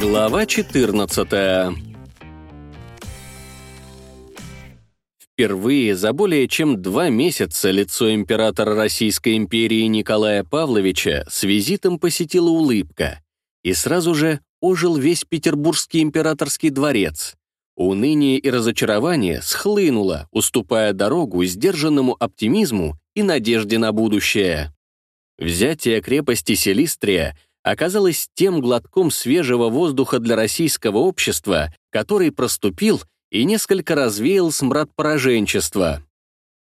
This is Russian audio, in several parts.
Глава 14 Впервые за более чем два месяца лицо императора Российской империи Николая Павловича с визитом посетила улыбка, и сразу же ожил весь Петербургский императорский дворец. Уныние и разочарование схлынуло, уступая дорогу сдержанному оптимизму и надежде на будущее. Взятие крепости Селистрия оказалось тем глотком свежего воздуха для российского общества, который проступил и несколько развеял смрад пораженчества.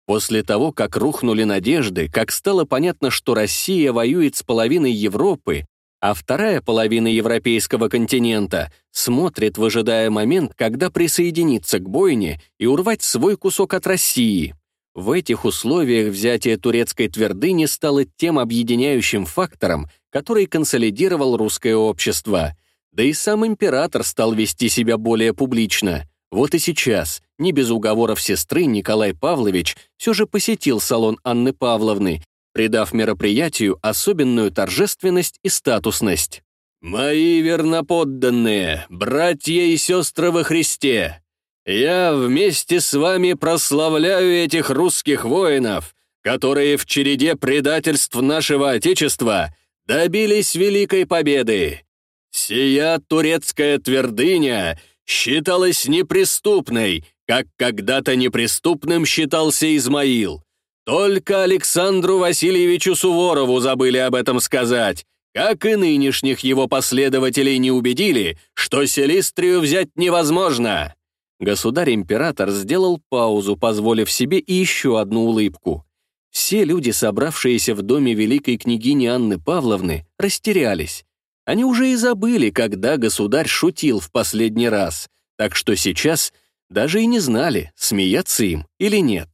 После того, как рухнули надежды, как стало понятно, что Россия воюет с половиной Европы, а вторая половина европейского континента смотрит, выжидая момент, когда присоединиться к бойне и урвать свой кусок от России. В этих условиях взятие турецкой твердыни стало тем объединяющим фактором, который консолидировал русское общество. Да и сам император стал вести себя более публично. Вот и сейчас, не без уговоров сестры, Николай Павлович все же посетил салон Анны Павловны придав мероприятию особенную торжественность и статусность. «Мои верноподданные, братья и сестры во Христе, я вместе с вами прославляю этих русских воинов, которые в череде предательств нашего Отечества добились великой победы. Сия турецкая твердыня считалась неприступной, как когда-то неприступным считался Измаил. Только Александру Васильевичу Суворову забыли об этом сказать, как и нынешних его последователей не убедили, что Селистрию взять невозможно. Государь-император сделал паузу, позволив себе и еще одну улыбку. Все люди, собравшиеся в доме великой княгини Анны Павловны, растерялись. Они уже и забыли, когда государь шутил в последний раз, так что сейчас даже и не знали, смеяться им или нет.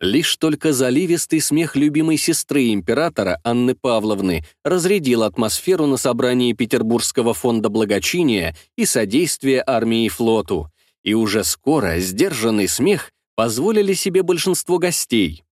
Лишь только заливистый смех любимой сестры императора Анны Павловны разрядил атмосферу на собрании Петербургского фонда благочиния и содействия армии и флоту, и уже скоро сдержанный смех позволили себе большинство гостей.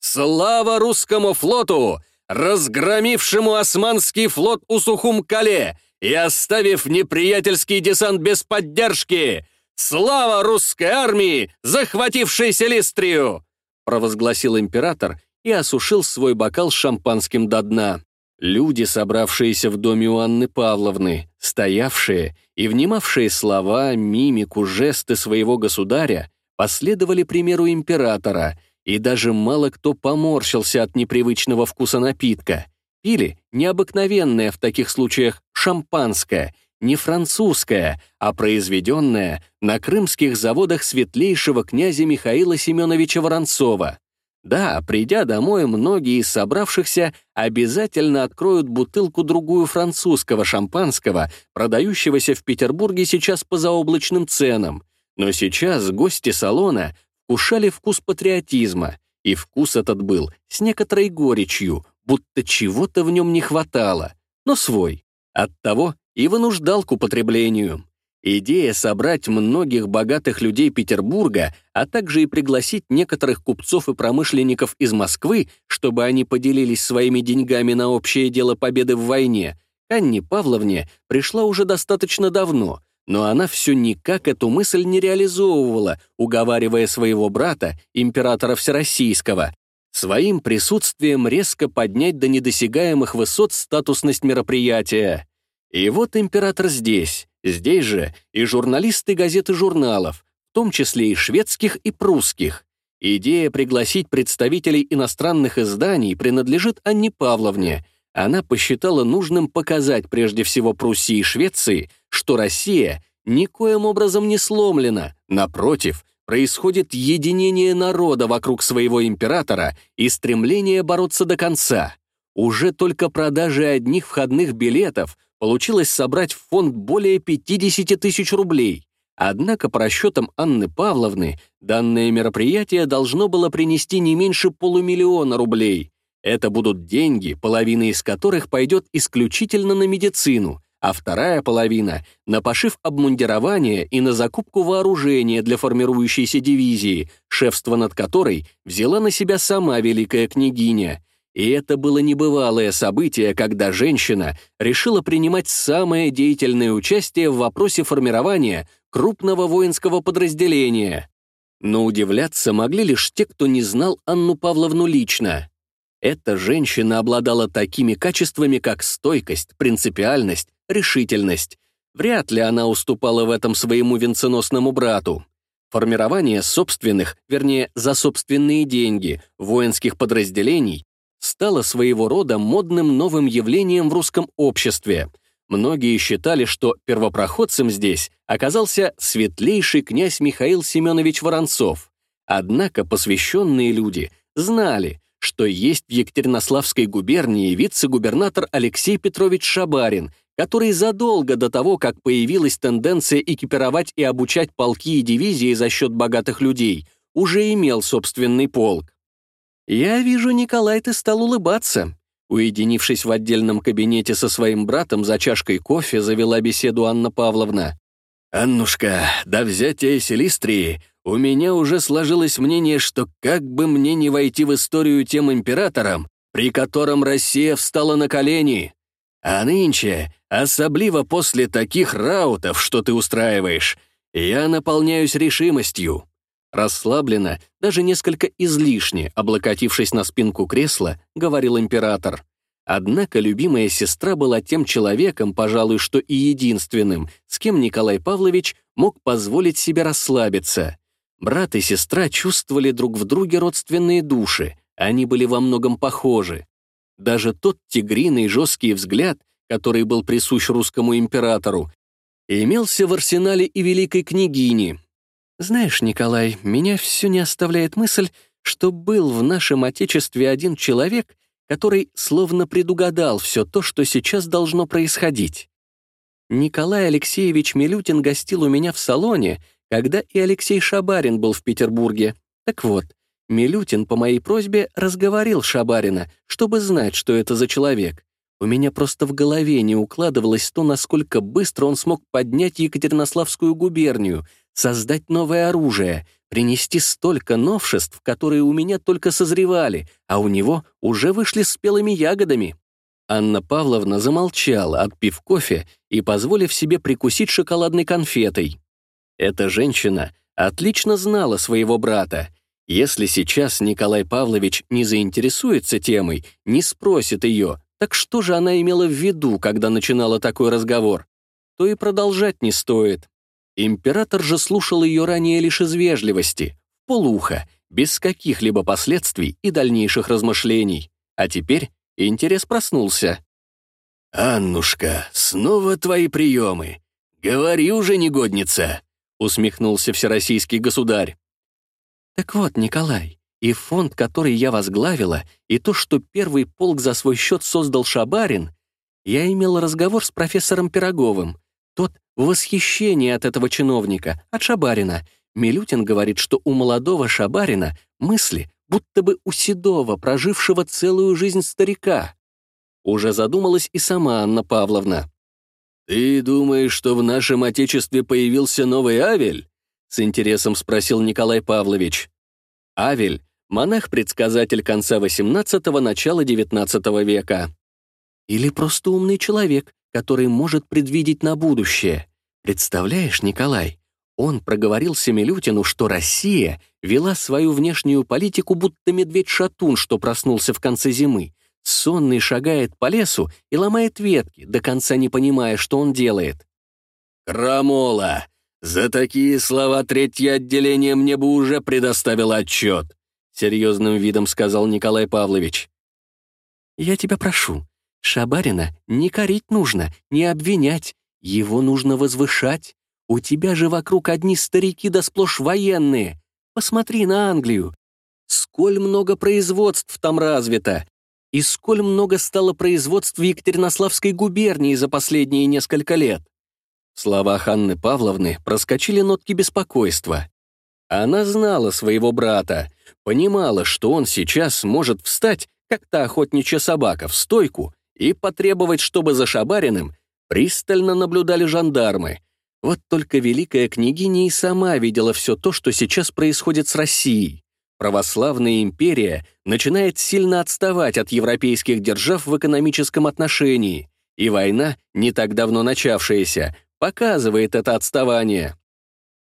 «Слава русскому флоту, разгромившему османский флот у Сухум-Кале и оставив неприятельский десант без поддержки! Слава русской армии, захватившей Селистрию!» провозгласил император и осушил свой бокал с шампанским до дна. Люди, собравшиеся в доме у Анны Павловны, стоявшие и внимавшие слова, мимику, жесты своего государя, последовали примеру императора, и даже мало кто поморщился от непривычного вкуса напитка. Пили необыкновенное в таких случаях шампанское, не французское, а произведенное на крымских заводах светлейшего князя Михаила Семеновича Воронцова. Да, придя домой, многие из собравшихся обязательно откроют бутылку-другую французского шампанского, продающегося в Петербурге сейчас по заоблачным ценам. Но сейчас гости салона вкушали вкус патриотизма, и вкус этот был с некоторой горечью, будто чего-то в нем не хватало, но свой. Оттого и вынуждал к употреблению. Идея собрать многих богатых людей Петербурга, а также и пригласить некоторых купцов и промышленников из Москвы, чтобы они поделились своими деньгами на общее дело победы в войне, Анне Павловне пришла уже достаточно давно, но она все никак эту мысль не реализовывала, уговаривая своего брата, императора Всероссийского, своим присутствием резко поднять до недосягаемых высот статусность мероприятия. И вот император здесь, здесь же и журналисты газет и журналов, в том числе и шведских и прусских. Идея пригласить представителей иностранных изданий принадлежит Анне Павловне. Она посчитала нужным показать прежде всего Пруссии и Швеции, что Россия никоим образом не сломлена, напротив, происходит единение народа вокруг своего императора и стремление бороться до конца. Уже только продажи одних входных билетов получилось собрать в фонд более 50 тысяч рублей. Однако, по расчетам Анны Павловны, данное мероприятие должно было принести не меньше полумиллиона рублей. Это будут деньги, половина из которых пойдет исключительно на медицину, а вторая половина — на пошив обмундирования и на закупку вооружения для формирующейся дивизии, шефство над которой взяла на себя сама великая княгиня — И это было небывалое событие, когда женщина решила принимать самое деятельное участие в вопросе формирования крупного воинского подразделения. Но удивляться могли лишь те, кто не знал Анну Павловну лично. Эта женщина обладала такими качествами, как стойкость, принципиальность, решительность. Вряд ли она уступала в этом своему венценосному брату. Формирование собственных, вернее, за собственные деньги, воинских подразделений стало своего рода модным новым явлением в русском обществе. Многие считали, что первопроходцем здесь оказался светлейший князь Михаил Семенович Воронцов. Однако посвященные люди знали, что есть в Екатеринославской губернии вице-губернатор Алексей Петрович Шабарин, который задолго до того, как появилась тенденция экипировать и обучать полки и дивизии за счет богатых людей, уже имел собственный полк. «Я вижу, Николай, ты стал улыбаться». Уединившись в отдельном кабинете со своим братом за чашкой кофе, завела беседу Анна Павловна. «Аннушка, до взятия Селистрии у меня уже сложилось мнение, что как бы мне не войти в историю тем императором, при котором Россия встала на колени. А нынче, особливо после таких раутов, что ты устраиваешь, я наполняюсь решимостью. Расслабленно, даже несколько излишне, облокотившись на спинку кресла, говорил император. Однако любимая сестра была тем человеком, пожалуй, что и единственным, с кем Николай Павлович мог позволить себе расслабиться. Брат и сестра чувствовали друг в друге родственные души, они были во многом похожи. Даже тот тигриный жесткий взгляд, который был присущ русскому императору, имелся в арсенале и великой княгини, знаешь, Николай, меня все не оставляет мысль, что был в нашем Отечестве один человек, который словно предугадал все то, что сейчас должно происходить. Николай Алексеевич Милютин гостил у меня в салоне, когда и Алексей Шабарин был в Петербурге. Так вот, Милютин по моей просьбе разговорил Шабарина, чтобы знать, что это за человек. У меня просто в голове не укладывалось то, насколько быстро он смог поднять Екатеринославскую губернию — создать новое оружие, принести столько новшеств, которые у меня только созревали, а у него уже вышли спелыми ягодами. Анна Павловна замолчала, отпив кофе и позволив себе прикусить шоколадной конфетой. Эта женщина отлично знала своего брата. Если сейчас Николай Павлович не заинтересуется темой, не спросит ее, так что же она имела в виду, когда начинала такой разговор, то и продолжать не стоит. Император же слушал ее ранее лишь из вежливости, полуха, без каких-либо последствий и дальнейших размышлений. А теперь интерес проснулся. «Аннушка, снова твои приемы. Говори уже, негодница!» усмехнулся всероссийский государь. «Так вот, Николай, и фонд, который я возглавила, и то, что первый полк за свой счет создал Шабарин, я имел разговор с профессором Пироговым. Тот в восхищении от этого чиновника, от Шабарина. Милютин говорит, что у молодого Шабарина мысли, будто бы у седого, прожившего целую жизнь старика. Уже задумалась и сама Анна Павловна. «Ты думаешь, что в нашем Отечестве появился новый Авель?» с интересом спросил Николай Павлович. Авель — монах-предсказатель конца XVIII – начала XIX века. Или просто умный человек, который может предвидеть на будущее. Представляешь, Николай, он проговорил Семилютину, что Россия вела свою внешнюю политику, будто медведь-шатун, что проснулся в конце зимы. Сонный шагает по лесу и ломает ветки, до конца не понимая, что он делает. «Крамола! За такие слова третье отделение мне бы уже предоставило отчет», серьезным видом сказал Николай Павлович. «Я тебя прошу, Шабарина не корить нужно, не обвинять. Его нужно возвышать. У тебя же вокруг одни старики да сплошь военные. Посмотри на Англию. Сколь много производств там развито. И сколь много стало производств в Екатеринославской губернии за последние несколько лет. В словах Анны Павловны проскочили нотки беспокойства. Она знала своего брата, понимала, что он сейчас может встать, как та охотничья собака, в стойку и потребовать, чтобы за Шабариным пристально наблюдали жандармы. Вот только великая княгиня и сама видела все то, что сейчас происходит с Россией. православная империя начинает сильно отставать от европейских держав в экономическом отношении, и война, не так давно начавшаяся, показывает это отставание.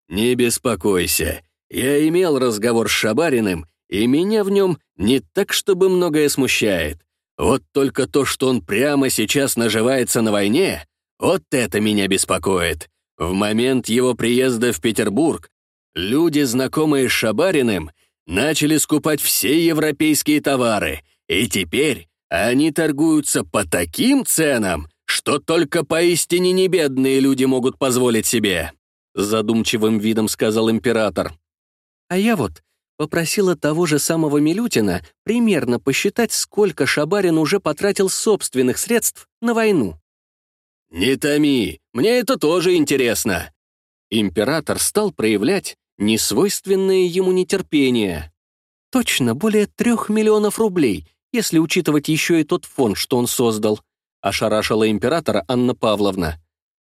«Не беспокойся, я имел разговор с Шабариным, и меня в нем не так, чтобы многое смущает. Вот только то, что он прямо сейчас наживается на войне, вот это меня беспокоит. В момент его приезда в Петербург люди, знакомые с Шабариным, начали скупать все европейские товары, и теперь они торгуются по таким ценам, что только поистине небедные люди могут позволить себе», задумчивым видом сказал император. «А я вот попросила того же самого Милютина примерно посчитать, сколько Шабарин уже потратил собственных средств на войну». «Не томи, мне это тоже интересно». Император стал проявлять несвойственное ему нетерпение. Точно, более трех миллионов рублей, если учитывать еще и тот фонд, что он создал, ошарашила императора Анна Павловна.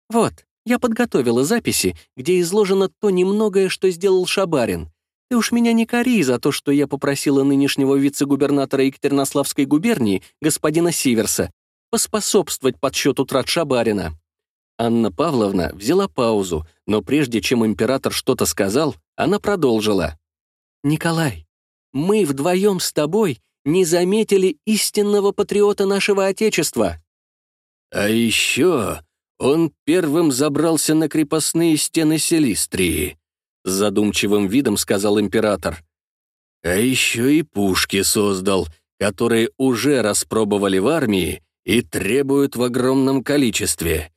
Вот, я подготовила записи, где изложено то немногое, что сделал Шабарин. Ты уж меня не кори за то, что я попросила нынешнего вице-губернатора Екатеринославской губернии, господина Сиверса, поспособствовать подсчету трат Шабарина. Анна Павловна взяла паузу, но прежде чем император что-то сказал, она продолжила. «Николай, мы вдвоем с тобой не заметили истинного патриота нашего Отечества». «А еще он первым забрался на крепостные стены Селистрии», с задумчивым видом сказал император. «А еще и пушки создал, которые уже распробовали в армии и требуют в огромном количестве.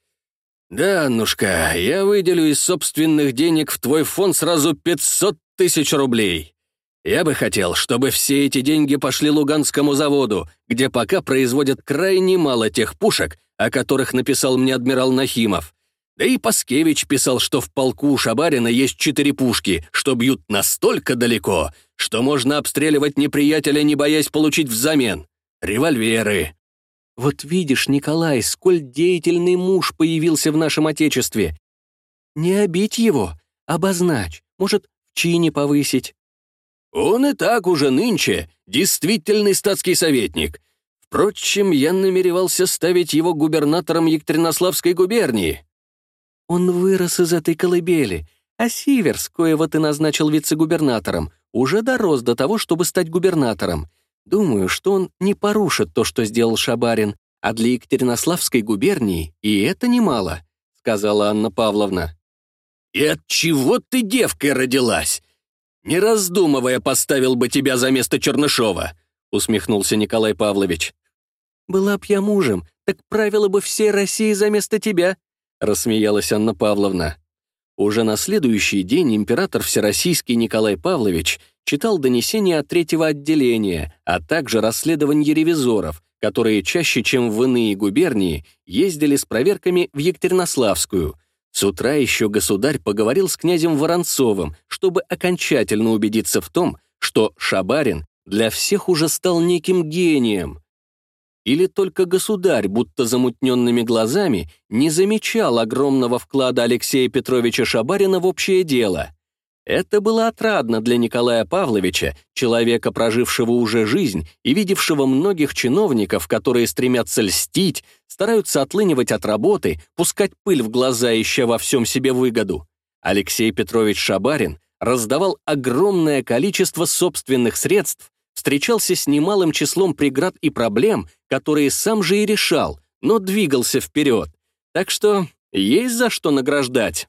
«Да, Аннушка, я выделю из собственных денег в твой фонд сразу 500 тысяч рублей. Я бы хотел, чтобы все эти деньги пошли Луганскому заводу, где пока производят крайне мало тех пушек, о которых написал мне адмирал Нахимов. Да и Паскевич писал, что в полку у Шабарина есть четыре пушки, что бьют настолько далеко, что можно обстреливать неприятеля, не боясь получить взамен. Револьверы. Вот видишь, Николай, сколь деятельный муж появился в нашем Отечестве. Не обить его, обозначь, может, в чине повысить. Он и так уже нынче действительный статский советник. Впрочем, я намеревался ставить его губернатором Екатеринославской губернии. Он вырос из этой колыбели, а Сиверс, коего ты назначил вице-губернатором, уже дорос до того, чтобы стать губернатором — Думаю, что он не порушит то, что сделал Шабарин, а для Екатеринославской губернии и это немало», — сказала Анна Павловна. «И от чего ты девкой родилась? Не раздумывая, поставил бы тебя за место Чернышова», — усмехнулся Николай Павлович. «Была б я мужем, так правила бы всей России за место тебя», — рассмеялась Анна Павловна. Уже на следующий день император Всероссийский Николай Павлович читал донесения от третьего отделения, а также расследования ревизоров, которые чаще, чем в иные губернии, ездили с проверками в Екатеринославскую. С утра еще государь поговорил с князем Воронцовым, чтобы окончательно убедиться в том, что Шабарин для всех уже стал неким гением. Или только государь, будто замутненными глазами, не замечал огромного вклада Алексея Петровича Шабарина в общее дело. Это было отрадно для Николая Павловича, человека, прожившего уже жизнь и видевшего многих чиновников, которые стремятся льстить, стараются отлынивать от работы, пускать пыль в глаза, ища во всем себе выгоду. Алексей Петрович Шабарин раздавал огромное количество собственных средств встречался с немалым числом преград и проблем, которые сам же и решал, но двигался вперед. Так что есть за что награждать.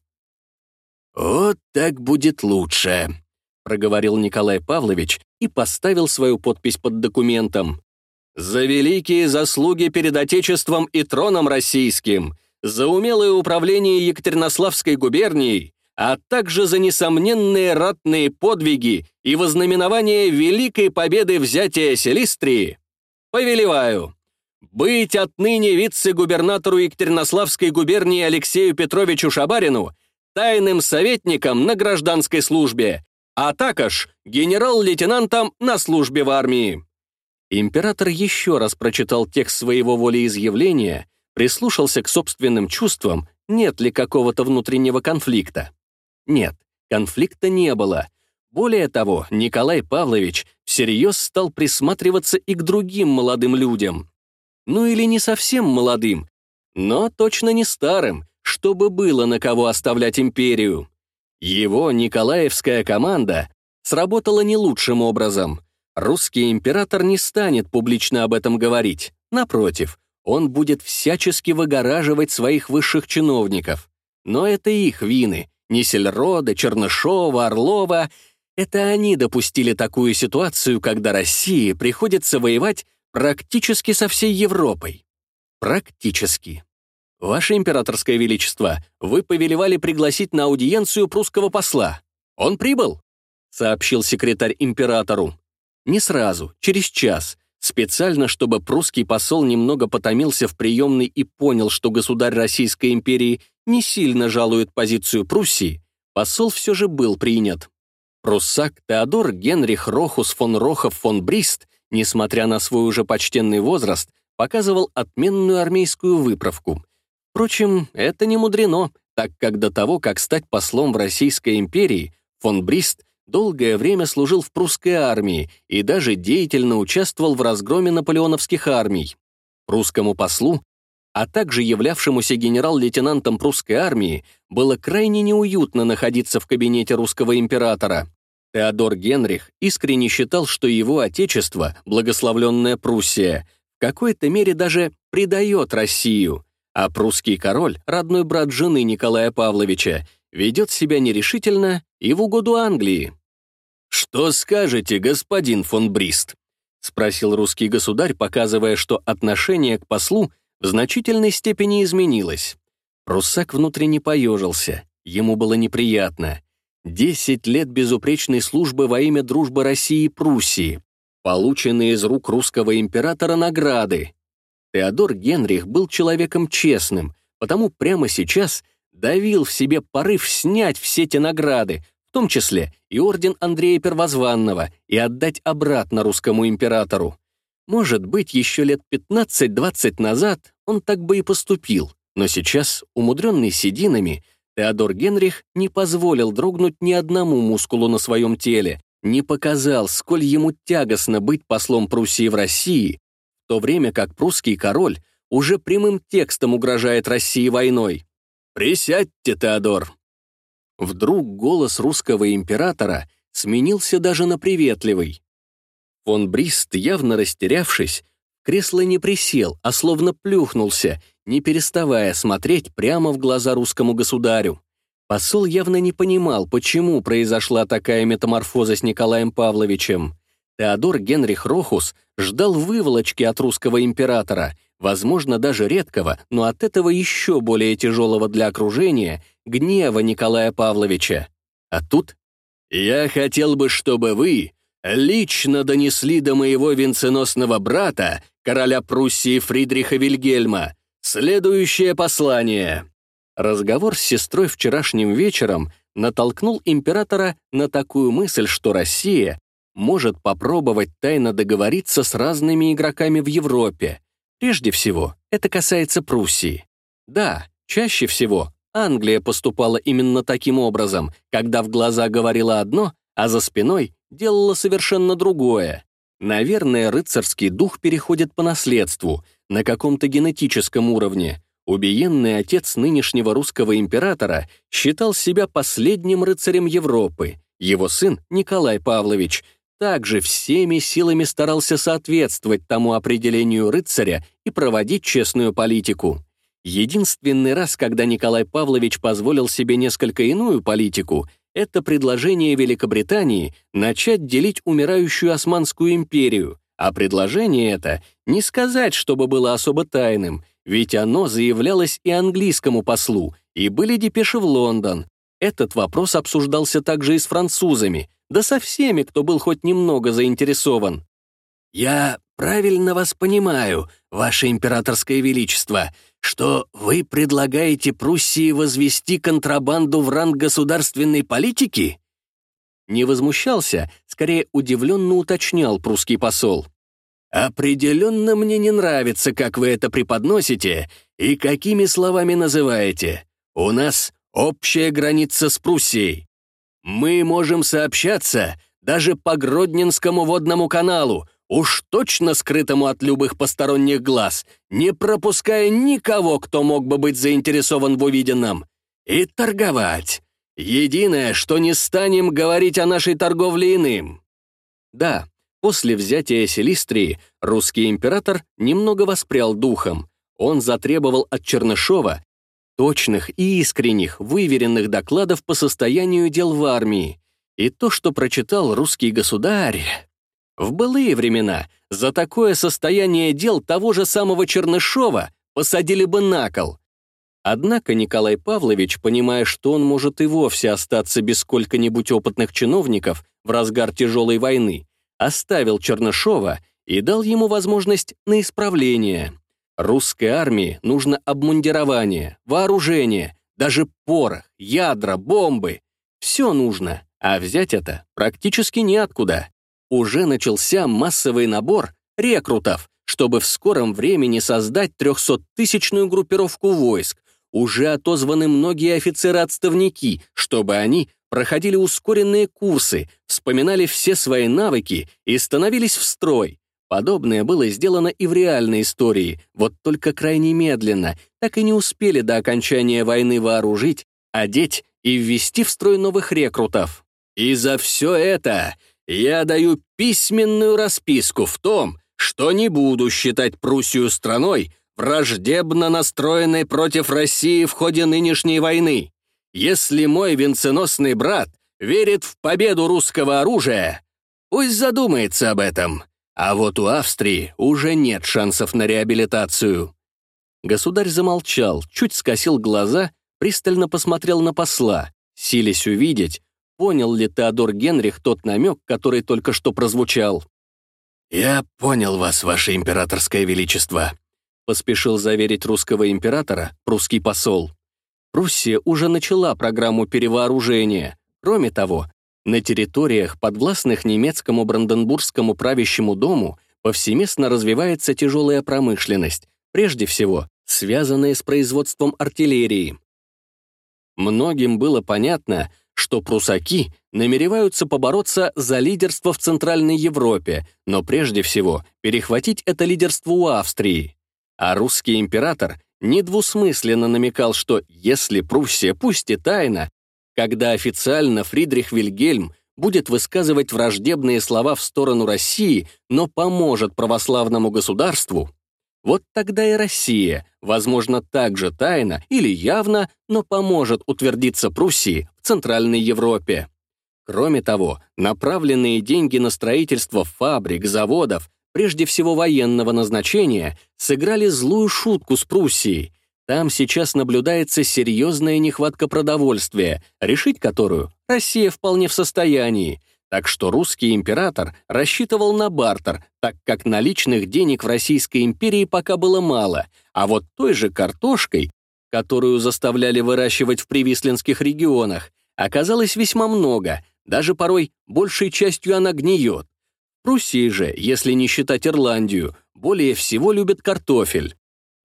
«Вот так будет лучше», — проговорил Николай Павлович и поставил свою подпись под документом. «За великие заслуги перед Отечеством и троном российским, за умелое управление Екатеринославской губернией, а также за несомненные ратные подвиги и вознаменование великой победы взятия Селистрии, повелеваю быть отныне вице-губернатору Екатеринославской губернии Алексею Петровичу Шабарину тайным советником на гражданской службе, а також генерал-лейтенантом на службе в армии. Император еще раз прочитал текст своего волеизъявления, прислушался к собственным чувствам, нет ли какого-то внутреннего конфликта. Нет, конфликта не было. Более того, Николай Павлович всерьез стал присматриваться и к другим молодым людям. Ну или не совсем молодым, но точно не старым, чтобы было на кого оставлять империю. Его Николаевская команда сработала не лучшим образом. Русский император не станет публично об этом говорить. Напротив, он будет всячески выгораживать своих высших чиновников. Но это их вины. Несельрода, Чернышова, Орлова — это они допустили такую ситуацию, когда России приходится воевать практически со всей Европой. Практически. Ваше императорское величество, вы повелевали пригласить на аудиенцию прусского посла. Он прибыл? Сообщил секретарь императору. Не сразу, через час, Специально, чтобы прусский посол немного потомился в приемной и понял, что государь Российской империи не сильно жалует позицию Пруссии, посол все же был принят. Пруссак Теодор Генрих Рохус фон Рохов фон Брист, несмотря на свой уже почтенный возраст, показывал отменную армейскую выправку. Впрочем, это не мудрено, так как до того, как стать послом в Российской империи, фон Брист долгое время служил в прусской армии и даже деятельно участвовал в разгроме наполеоновских армий. Прусскому послу, а также являвшемуся генерал-лейтенантом прусской армии, было крайне неуютно находиться в кабинете русского императора. Теодор Генрих искренне считал, что его отечество, благословленная Пруссия, в какой-то мере даже предает Россию, а прусский король, родной брат жены Николая Павловича, ведет себя нерешительно и в угоду Англии. «Что скажете, господин фон Брист?» — спросил русский государь, показывая, что отношение к послу в значительной степени изменилось. Руссак внутренне поежился, ему было неприятно. Десять лет безупречной службы во имя дружбы России и Пруссии, полученные из рук русского императора награды. Теодор Генрих был человеком честным, потому прямо сейчас давил в себе порыв снять все те награды, в том числе и орден Андрея Первозванного, и отдать обратно русскому императору. Может быть, еще лет 15-20 назад он так бы и поступил, но сейчас, умудренный сединами, Теодор Генрих не позволил дрогнуть ни одному мускулу на своем теле, не показал, сколь ему тягостно быть послом Пруссии в России, в то время как прусский король уже прямым текстом угрожает России войной. «Присядьте, Теодор!» Вдруг голос русского императора сменился даже на приветливый. Фон Брист, явно растерявшись, кресло не присел, а словно плюхнулся, не переставая смотреть прямо в глаза русскому государю. Посол явно не понимал, почему произошла такая метаморфоза с Николаем Павловичем. Теодор Генрих Рохус ждал выволочки от русского императора, возможно, даже редкого, но от этого еще более тяжелого для окружения, гнева Николая Павловича. А тут «Я хотел бы, чтобы вы лично донесли до моего венценосного брата, короля Пруссии Фридриха Вильгельма, следующее послание». Разговор с сестрой вчерашним вечером натолкнул императора на такую мысль, что Россия может попробовать тайно договориться с разными игроками в Европе. Прежде всего, это касается Пруссии. Да, чаще всего Англия поступала именно таким образом, когда в глаза говорила одно, а за спиной делала совершенно другое. Наверное, рыцарский дух переходит по наследству, на каком-то генетическом уровне. Убиенный отец нынешнего русского императора считал себя последним рыцарем Европы. Его сын, Николай Павлович, также всеми силами старался соответствовать тому определению рыцаря и проводить честную политику. Единственный раз, когда Николай Павлович позволил себе несколько иную политику, это предложение Великобритании начать делить умирающую Османскую империю, а предложение это не сказать, чтобы было особо тайным, ведь оно заявлялось и английскому послу, и были депеши в Лондон. Этот вопрос обсуждался также и с французами, да со всеми, кто был хоть немного заинтересован. «Я правильно вас понимаю, ваше императорское величество», что вы предлагаете Пруссии возвести контрабанду в ранг государственной политики?» Не возмущался, скорее удивленно уточнял прусский посол. «Определенно мне не нравится, как вы это преподносите и какими словами называете. У нас общая граница с Пруссией. Мы можем сообщаться даже по Гродненскому водному каналу, уж точно скрытому от любых посторонних глаз, не пропуская никого, кто мог бы быть заинтересован в увиденном. И торговать. Единое, что не станем говорить о нашей торговле иным. Да, после взятия Селистрии русский император немного воспрял духом. Он затребовал от Чернышова точных и искренних, выверенных докладов по состоянию дел в армии. И то, что прочитал русский государь... В былые времена за такое состояние дел того же самого Чернышова посадили бы на кол. Однако Николай Павлович, понимая, что он может и вовсе остаться без сколько-нибудь опытных чиновников в разгар тяжелой войны, оставил Чернышова и дал ему возможность на исправление. Русской армии нужно обмундирование, вооружение, даже порох, ядра, бомбы. Все нужно, а взять это практически неоткуда. Уже начался массовый набор рекрутов, чтобы в скором времени создать 300-тысячную группировку войск. Уже отозваны многие офицеры-отставники, чтобы они проходили ускоренные курсы, вспоминали все свои навыки и становились в строй. Подобное было сделано и в реальной истории, вот только крайне медленно, так и не успели до окончания войны вооружить, одеть и ввести в строй новых рекрутов. И за все это я даю письменную расписку в том, что не буду считать Пруссию страной, враждебно настроенной против России в ходе нынешней войны. Если мой венценосный брат верит в победу русского оружия, пусть задумается об этом. А вот у Австрии уже нет шансов на реабилитацию. Государь замолчал, чуть скосил глаза, пристально посмотрел на посла, силясь увидеть, понял ли Теодор Генрих тот намек, который только что прозвучал. «Я понял вас, ваше императорское величество», поспешил заверить русского императора прусский посол. Пруссия уже начала программу перевооружения. Кроме того, на территориях, подвластных немецкому Бранденбургскому правящему дому, повсеместно развивается тяжелая промышленность, прежде всего, связанная с производством артиллерии. Многим было понятно, что прусаки намереваются побороться за лидерство в Центральной Европе, но прежде всего перехватить это лидерство у Австрии. А русский император недвусмысленно намекал, что если Пруссия, пусть и тайно, когда официально Фридрих Вильгельм будет высказывать враждебные слова в сторону России, но поможет православному государству, вот тогда и Россия, возможно, также тайно или явно, но поможет утвердиться Пруссии в Центральной Европе. Кроме того, направленные деньги на строительство фабрик, заводов, прежде всего военного назначения, сыграли злую шутку с Пруссией, там сейчас наблюдается серьезная нехватка продовольствия, решить которую Россия вполне в состоянии. Так что русский император рассчитывал на бартер, так как наличных денег в Российской империи пока было мало, а вот той же картошкой, которую заставляли выращивать в привислинских регионах, оказалось весьма много, даже порой большей частью она гниет. Пруссии же, если не считать Ирландию, более всего любят картофель.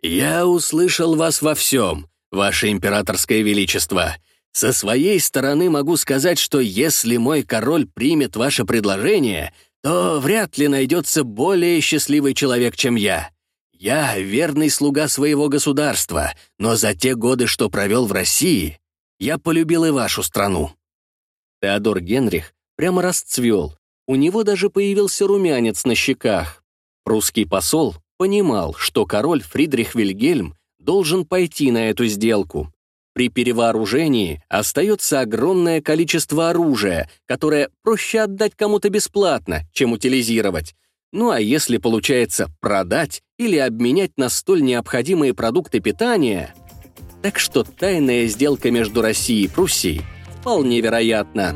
«Я услышал вас во всем, ваше императорское величество. Со своей стороны могу сказать, что если мой король примет ваше предложение, то вряд ли найдется более счастливый человек, чем я. Я верный слуга своего государства, но за те годы, что провел в России, я полюбил и вашу страну». Теодор Генрих прямо расцвел. У него даже появился румянец на щеках. Прусский посол понимал, что король Фридрих Вильгельм должен пойти на эту сделку. При перевооружении остается огромное количество оружия, которое проще отдать кому-то бесплатно, чем утилизировать. Ну а если получается продать или обменять на столь необходимые продукты питания... Так что тайная сделка между Россией и Пруссией вполне вероятна.